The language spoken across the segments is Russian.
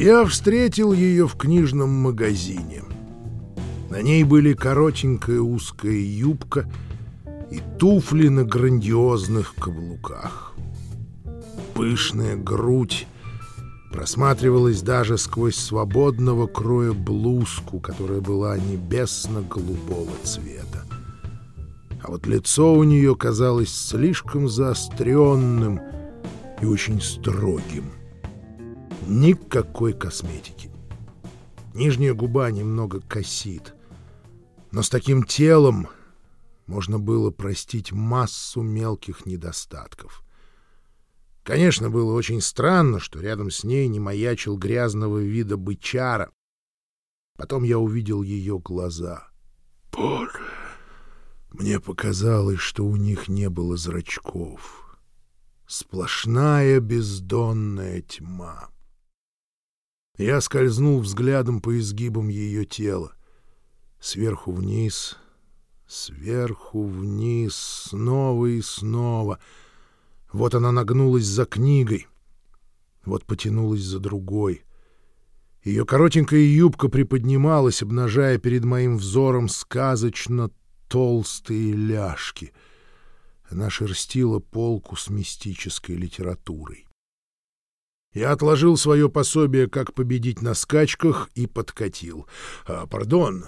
Я встретил ее в книжном магазине. На ней были коротенькая узкая юбка и туфли на грандиозных каблуках. Пышная грудь просматривалась даже сквозь свободного кроя блузку, которая была небесно-голубого цвета. А вот лицо у нее казалось слишком заостренным и очень строгим. Никакой косметики. Нижняя губа немного косит. Но с таким телом можно было простить массу мелких недостатков. Конечно, было очень странно, что рядом с ней не маячил грязного вида бычара. Потом я увидел ее глаза. Боже! Мне показалось, что у них не было зрачков. Сплошная бездонная тьма. Я скользнул взглядом по изгибам ее тела. Сверху вниз, сверху вниз, снова и снова. Вот она нагнулась за книгой, вот потянулась за другой. Ее коротенькая юбка приподнималась, обнажая перед моим взором сказочно толстые ляжки. Она шерстила полку с мистической литературой. Я отложил свое пособие «Как победить на скачках» и подкатил. А, «Пардон,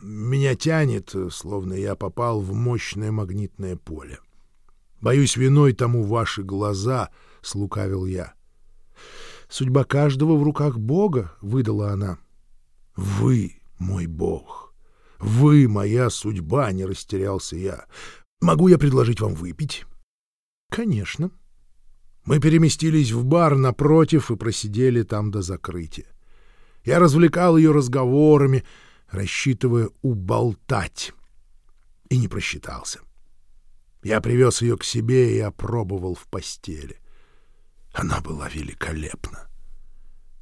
меня тянет, словно я попал в мощное магнитное поле. Боюсь, виной тому ваши глаза», — слукавил я. «Судьба каждого в руках Бога», — выдала она. «Вы мой Бог. Вы моя судьба», — не растерялся я. «Могу я предложить вам выпить?» «Конечно», мы переместились в бар напротив и просидели там до закрытия. Я развлекал ее разговорами, рассчитывая уболтать. И не просчитался. Я привез ее к себе и опробовал в постели. Она была великолепна.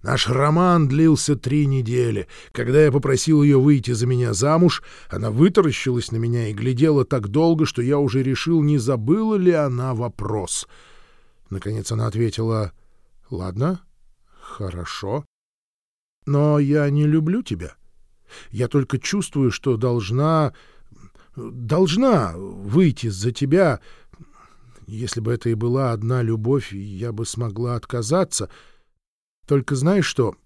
Наш роман длился три недели. Когда я попросил ее выйти за меня замуж, она вытаращилась на меня и глядела так долго, что я уже решил, не забыла ли она вопрос — Наконец она ответила, «Ладно, хорошо. Но я не люблю тебя. Я только чувствую, что должна... должна выйти за тебя. Если бы это и была одна любовь, я бы смогла отказаться. Только знаешь что?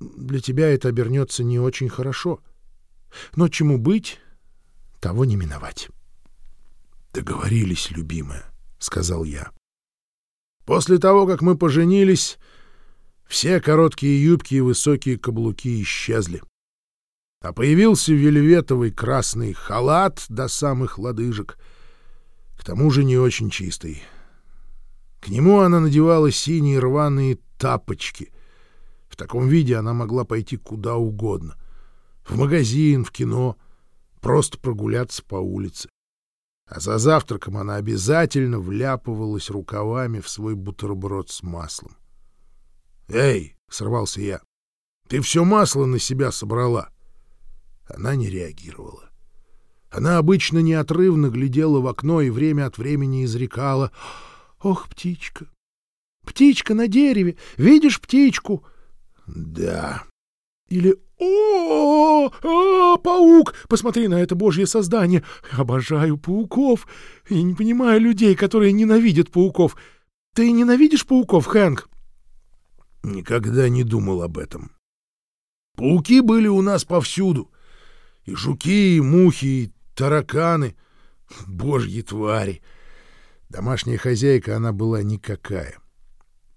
Для тебя это обернется не очень хорошо. Но чему быть, того не миновать». «Договорились, любимая», — сказал я. После того, как мы поженились, все короткие юбки и высокие каблуки исчезли. А появился вельветовый красный халат до самых лодыжек, к тому же не очень чистый. К нему она надевала синие рваные тапочки. В таком виде она могла пойти куда угодно. В магазин, в кино, просто прогуляться по улице а за завтраком она обязательно вляпывалась рукавами в свой бутерброд с маслом. «Эй!» — сорвался я. «Ты все масло на себя собрала!» Она не реагировала. Она обычно неотрывно глядела в окно и время от времени изрекала «Ох, птичка! Птичка на дереве! Видишь птичку?» «Да». Или о, -о, паук! Посмотри на это божье создание! Обожаю пауков! И не понимаю людей, которые ненавидят пауков. Ты ненавидишь пауков, Хэнк? Никогда не думал об этом. Пауки были у нас повсюду. И жуки, и мухи, и тараканы. Божьи твари! Домашняя хозяйка она была никакая.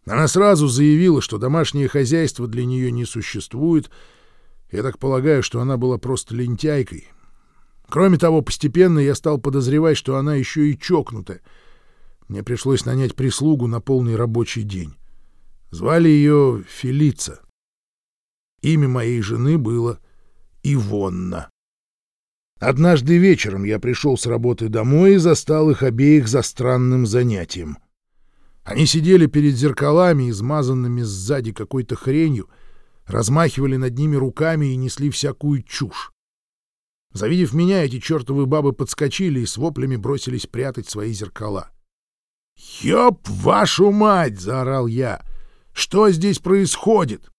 Она сразу заявила, что домашнее хозяйство для нее не существует — я так полагаю, что она была просто лентяйкой. Кроме того, постепенно я стал подозревать, что она еще и чокнутая. Мне пришлось нанять прислугу на полный рабочий день. Звали ее Фелица. Имя моей жены было Ивонна. Однажды вечером я пришел с работы домой и застал их обеих за странным занятием. Они сидели перед зеркалами, измазанными сзади какой-то хренью — размахивали над ними руками и несли всякую чушь. Завидев меня, эти чертовы бабы подскочили и с воплями бросились прятать свои зеркала. «Ёб вашу мать!» — заорал я. «Что здесь происходит?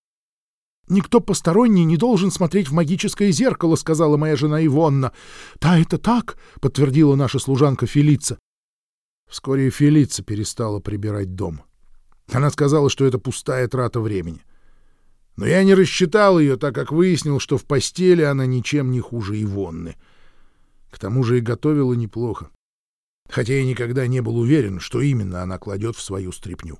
«Никто посторонний не должен смотреть в магическое зеркало», — сказала моя жена Ивонна. «Да, это так», — подтвердила наша служанка Фелица. Вскоре Фелица перестала прибирать дом. Она сказала, что это пустая трата времени. Но я не рассчитал ее, так как выяснил, что в постели она ничем не хуже Ивонны. К тому же и готовила неплохо. Хотя я никогда не был уверен, что именно она кладет в свою стряпню.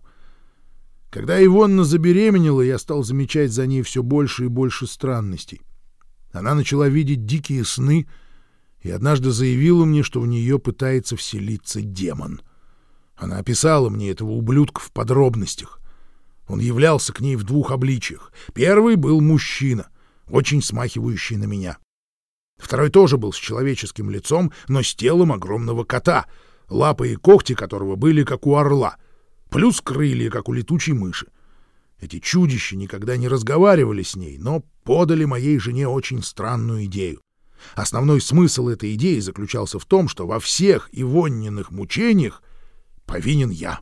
Когда Ивонна забеременела, я стал замечать за ней все больше и больше странностей. Она начала видеть дикие сны и однажды заявила мне, что в нее пытается вселиться демон. Она описала мне этого ублюдка в подробностях. Он являлся к ней в двух обличиях. Первый был мужчина, очень смахивающий на меня. Второй тоже был с человеческим лицом, но с телом огромного кота, лапы и когти которого были как у орла, плюс крылья, как у летучей мыши. Эти чудища никогда не разговаривали с ней, но подали моей жене очень странную идею. Основной смысл этой идеи заключался в том, что во всех ивонниных мучениях повинен я.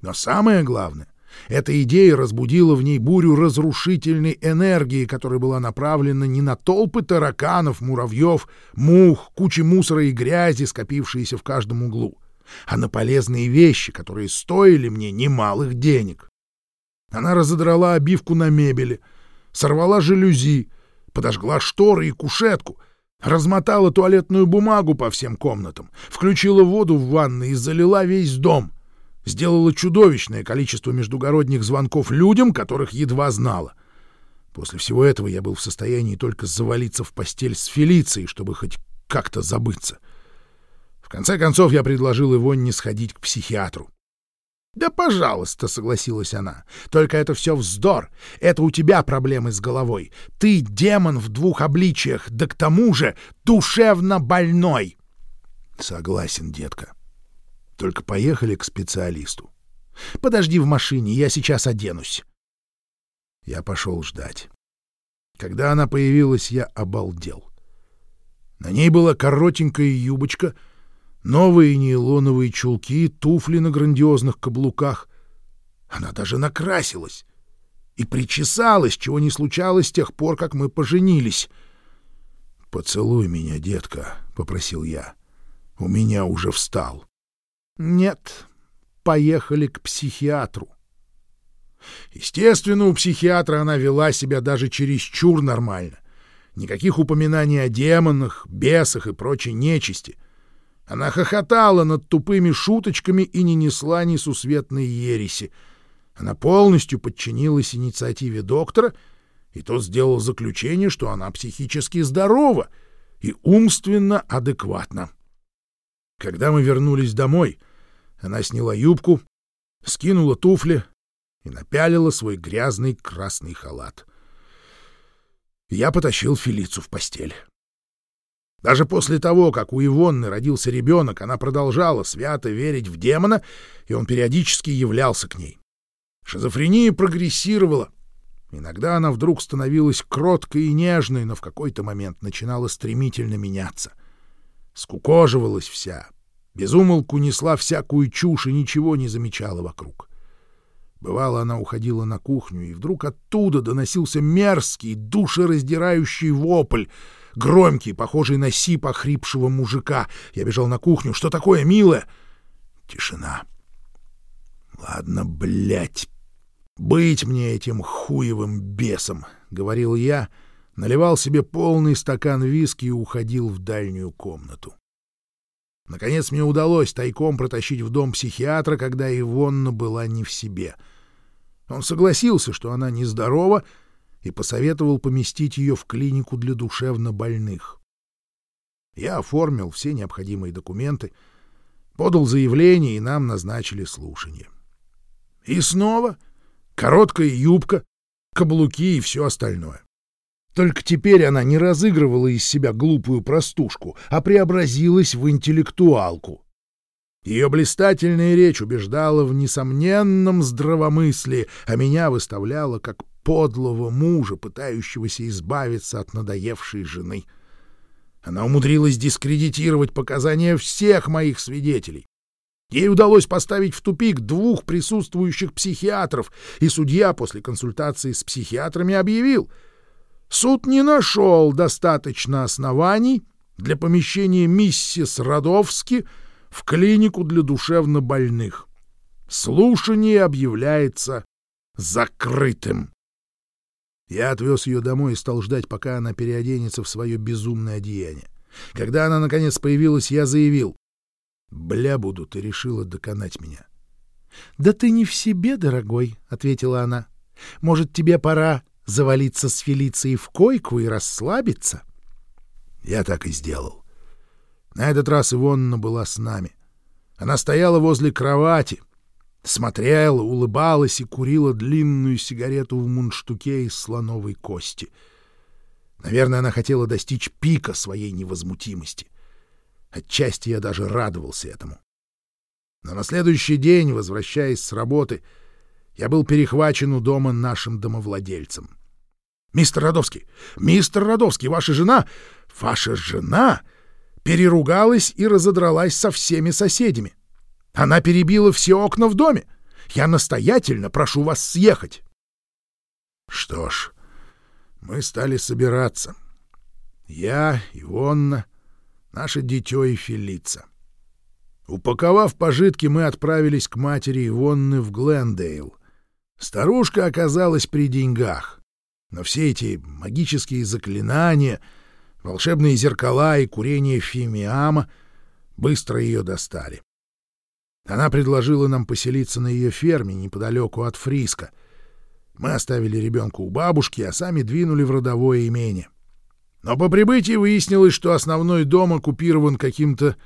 Но самое главное, эта идея разбудила в ней бурю разрушительной энергии, которая была направлена не на толпы тараканов, муравьев, мух, кучи мусора и грязи, скопившиеся в каждом углу, а на полезные вещи, которые стоили мне немалых денег. Она разодрала обивку на мебели, сорвала жалюзи, подожгла шторы и кушетку, размотала туалетную бумагу по всем комнатам, включила воду в ванной и залила весь дом — сделала чудовищное количество междугородних звонков людям, которых едва знала. После всего этого я был в состоянии только завалиться в постель с Фелицией, чтобы хоть как-то забыться. В конце концов я предложил Ивонне сходить к психиатру. «Да, пожалуйста», — согласилась она. «Только это все вздор. Это у тебя проблемы с головой. Ты демон в двух обличиях, да к тому же душевно больной». «Согласен, детка», только поехали к специалисту. Подожди в машине, я сейчас оденусь. Я пошел ждать. Когда она появилась, я обалдел. На ней была коротенькая юбочка, новые нейлоновые чулки, туфли на грандиозных каблуках. Она даже накрасилась и причесалась, чего не случалось с тех пор, как мы поженились. «Поцелуй меня, детка», — попросил я. «У меня уже встал». Нет, поехали к психиатру. Естественно, у психиатра она вела себя даже чересчур нормально. Никаких упоминаний о демонах, бесах и прочей нечисти. Она хохотала над тупыми шуточками и не несла несусветной ереси. Она полностью подчинилась инициативе доктора, и тот сделал заключение, что она психически здорова и умственно адекватна. Когда мы вернулись домой, она сняла юбку, скинула туфли и напялила свой грязный красный халат. Я потащил Фелицу в постель. Даже после того, как у Ивонны родился ребенок, она продолжала свято верить в демона, и он периодически являлся к ней. Шизофрения прогрессировала. Иногда она вдруг становилась кроткой и нежной, но в какой-то момент начинала стремительно меняться. Скукоживалась вся, Безумолку несла всякую чушь и ничего не замечала вокруг. Бывало, она уходила на кухню, и вдруг оттуда доносился мерзкий, душераздирающий вопль, громкий, похожий на сип охрипшего мужика. Я бежал на кухню. «Что такое, милая?» Тишина. «Ладно, блядь, быть мне этим хуевым бесом», — говорил я, наливал себе полный стакан виски и уходил в дальнюю комнату. Наконец мне удалось тайком протащить в дом психиатра, когда Ивонна была не в себе. Он согласился, что она нездорова, и посоветовал поместить ее в клинику для душевнобольных. Я оформил все необходимые документы, подал заявление, и нам назначили слушание. И снова короткая юбка, каблуки и все остальное. Только теперь она не разыгрывала из себя глупую простушку, а преобразилась в интеллектуалку. Ее блистательная речь убеждала в несомненном здравомыслии, а меня выставляла как подлого мужа, пытающегося избавиться от надоевшей жены. Она умудрилась дискредитировать показания всех моих свидетелей. Ей удалось поставить в тупик двух присутствующих психиатров, и судья после консультации с психиатрами объявил, суд не нашел достаточно оснований для помещения миссис Родовски в клинику для душевнобольных. Слушание объявляется закрытым. Я отвез ее домой и стал ждать, пока она переоденется в свое безумное одеяние. Когда она, наконец, появилась, я заявил. «Бля буду, ты решила доконать меня». «Да ты не в себе, дорогой», — ответила она. «Может, тебе пора завалиться с Фелицией в койку и расслабиться?» Я так и сделал. На этот раз Ивонна была с нами. Она стояла возле кровати, смотрела, улыбалась и курила длинную сигарету в мундштуке из слоновой кости. Наверное, она хотела достичь пика своей невозмутимости. Отчасти я даже радовался этому. Но на следующий день, возвращаясь с работы, я был перехвачен у дома нашим домовладельцем. «Мистер Родовский! Мистер Родовский, ваша жена... Ваша жена...» переругалась и разодралась со всеми соседями. Она перебила все окна в доме. Я настоятельно прошу вас съехать. Что ж, мы стали собираться. Я, Ивонна, наше дитё и Фелица. Упаковав пожитки, мы отправились к матери Ивонны в Глендейл. Старушка оказалась при деньгах, но все эти магические заклинания, волшебные зеркала и курение фимиама быстро ее достали. Она предложила нам поселиться на ее ферме неподалеку от Фриска. Мы оставили ребенка у бабушки, а сами двинули в родовое имение. Но по прибытии выяснилось, что основной дом оккупирован каким-то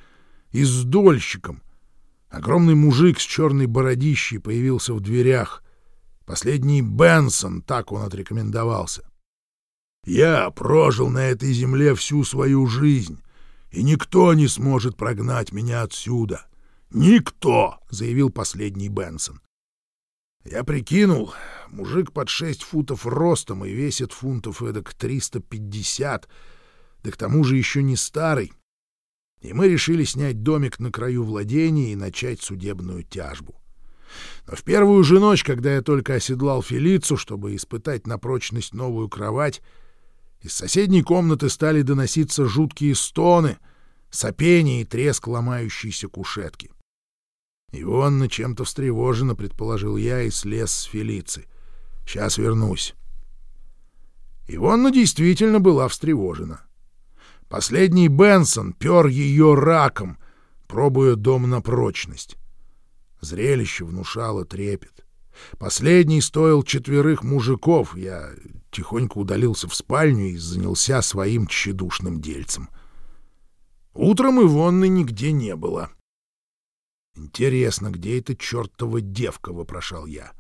издольщиком. Огромный мужик с черной бородищей появился в дверях. Последний Бенсон, так он отрекомендовался. «Я прожил на этой земле всю свою жизнь, и никто не сможет прогнать меня отсюда. Никто!» — заявил последний Бенсон. Я прикинул, мужик под шесть футов ростом и весит фунтов эдак 350, да к тому же еще не старый. И мы решили снять домик на краю владения и начать судебную тяжбу. Но в первую же ночь, когда я только оседлал Фелицу, чтобы испытать на прочность новую кровать, из соседней комнаты стали доноситься жуткие стоны, сопение и треск ломающейся кушетки. Ионна чем-то встревожена, предположил я, и слез с Фелицы. Сейчас вернусь. Ивонна действительно была встревожена. Последний Бенсон пер ее раком, пробуя дом на прочность. Зрелище внушало трепет. Последний стоил четверых мужиков. Я тихонько удалился в спальню и занялся своим тщедушным дельцем. Утром Ивонны нигде не было. «Интересно, где эта чертова девка?» — вопрошал я.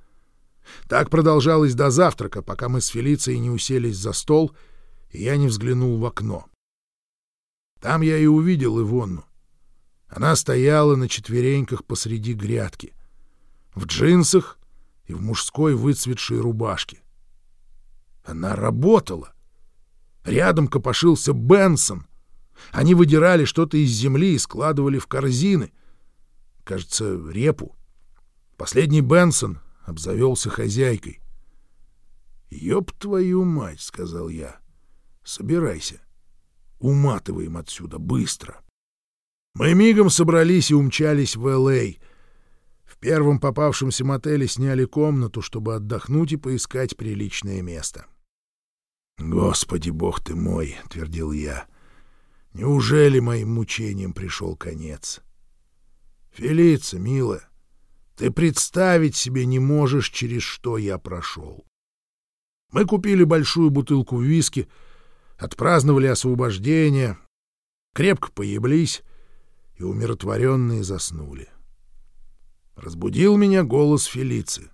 Так продолжалось до завтрака, пока мы с Фелицией не уселись за стол, и я не взглянул в окно. Там я и увидел Ивонну. Она стояла на четвереньках посреди грядки, в джинсах и в мужской выцветшей рубашке. Она работала. Рядом копошился Бенсон. Они выдирали что-то из земли и складывали в корзины. Кажется, репу. Последний Бенсон обзавелся хозяйкой. «Ёб твою мать!» — сказал я. «Собирайся. Уматываем отсюда, быстро!» Мы мигом собрались и умчались в Л.А. В первом попавшемся мотеле сняли комнату, чтобы отдохнуть и поискать приличное место. «Господи, бог ты мой!» — твердил я. «Неужели моим мучениям пришел конец?» «Фелица, милая, ты представить себе не можешь, через что я прошел. Мы купили большую бутылку виски, отпраздновали освобождение, крепко поеблись и умиротворенные заснули. Разбудил меня голос Фелиции.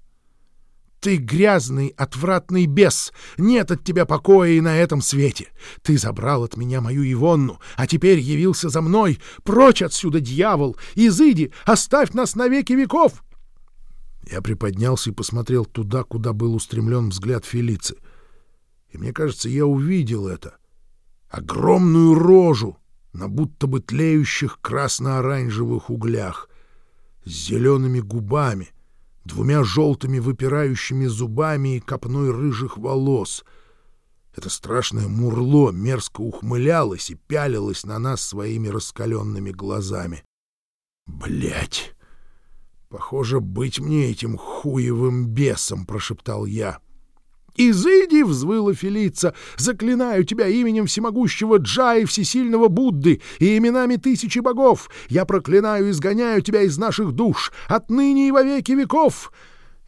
Ты грязный, отвратный бес! Нет от тебя покоя и на этом свете! Ты забрал от меня мою Ивонну, а теперь явился за мной! Прочь отсюда, дьявол! Изыди! Оставь нас навеки веков!» Я приподнялся и посмотрел туда, куда был устремлен взгляд Фелицы. И мне кажется, я увидел это. Огромную рожу на будто бы тлеющих красно-оранжевых углях. с зелеными губами, двумя желтыми выпирающими зубами и копной рыжих волос. Это страшное мурло мерзко ухмылялось и пялилось на нас своими раскаленными глазами. Блять! Похоже, быть мне этим хуевым бесом, прошептал я. «Изыди!» — взвыла Фелица. «Заклинаю тебя именем всемогущего Джа и всесильного Будды и именами тысячи богов! Я проклинаю и изгоняю тебя из наших душ, отныне и во веки веков!»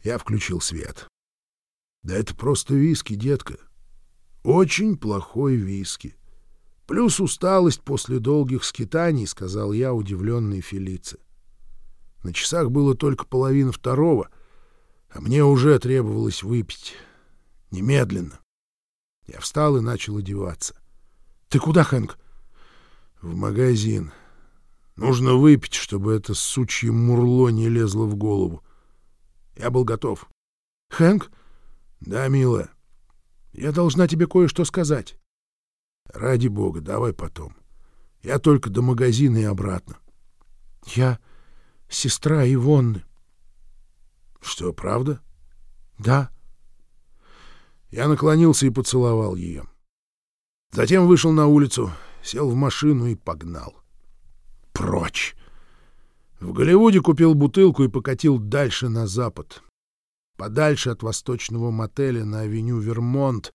Я включил свет. «Да это просто виски, детка. Очень плохой виски. Плюс усталость после долгих скитаний», — сказал я, удивленный Фелице. На часах было только половина второго, а мне уже требовалось выпить». Немедленно. Я встал и начал одеваться. — Ты куда, Хэнк? — В магазин. Нужно выпить, чтобы это сучье мурло не лезло в голову. Я был готов. — Хэнк? — Да, милая. — Я должна тебе кое-что сказать. — Ради бога, давай потом. Я только до магазина и обратно. — Я сестра Ивонны. — Что, правда? — Да. — я наклонился и поцеловал ее. Затем вышел на улицу, сел в машину и погнал. Прочь! В Голливуде купил бутылку и покатил дальше на запад. Подальше от восточного мотеля на авеню Вермонт,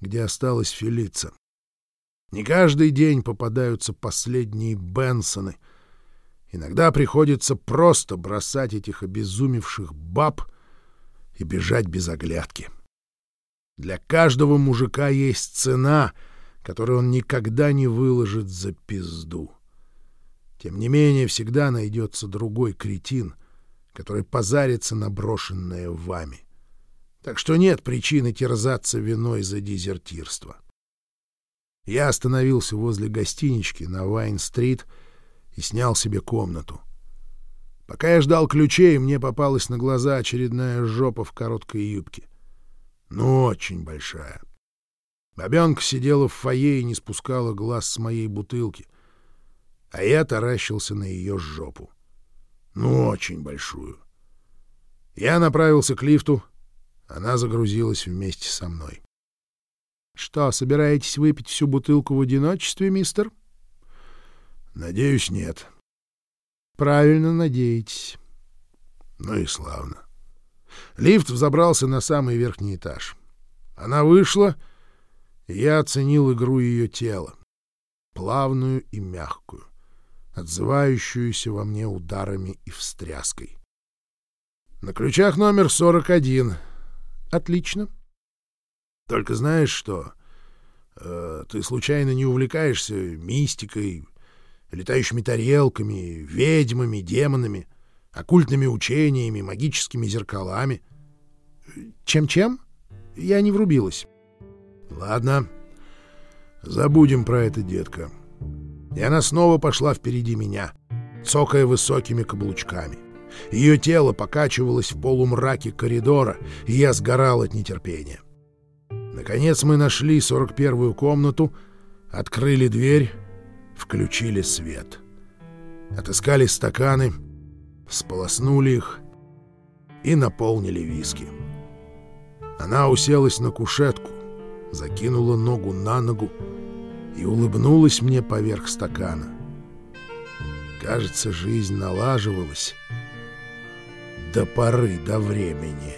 где осталась Фелица. Не каждый день попадаются последние Бенсоны. Иногда приходится просто бросать этих обезумевших баб и бежать без оглядки. — для каждого мужика есть цена, которую он никогда не выложит за пизду. Тем не менее, всегда найдется другой кретин, который позарится на брошенное вами. Так что нет причины терзаться виной за дезертирство. Я остановился возле гостинички на Вайн-стрит и снял себе комнату. Пока я ждал ключей, мне попалась на глаза очередная жопа в короткой юбке. Ну, очень большая. Бабенка сидела в фойе и не спускала глаз с моей бутылки, а я таращился на ее жопу. Ну, очень большую. Я направился к лифту, она загрузилась вместе со мной. — Что, собираетесь выпить всю бутылку в одиночестве, мистер? — Надеюсь, нет. — Правильно надеетесь. — Ну и славно. Лифт взобрался на самый верхний этаж. Она вышла, и я оценил игру ее тела. Плавную и мягкую, отзывающуюся во мне ударами и встряской. На ключах номер 41. Отлично. Только знаешь что? Э, ты случайно не увлекаешься мистикой, летающими тарелками, ведьмами, демонами — оккультными учениями, магическими зеркалами. Чем-чем? Я не врубилась. Ладно, забудем про это, детка. И она снова пошла впереди меня, цокая высокими каблучками. Ее тело покачивалось в полумраке коридора, и я сгорал от нетерпения. Наконец мы нашли 41-ю комнату, открыли дверь, включили свет. Отыскали стаканы — сполоснули их и наполнили виски. Она уселась на кушетку, закинула ногу на ногу и улыбнулась мне поверх стакана. Кажется, жизнь налаживалась до поры до времени.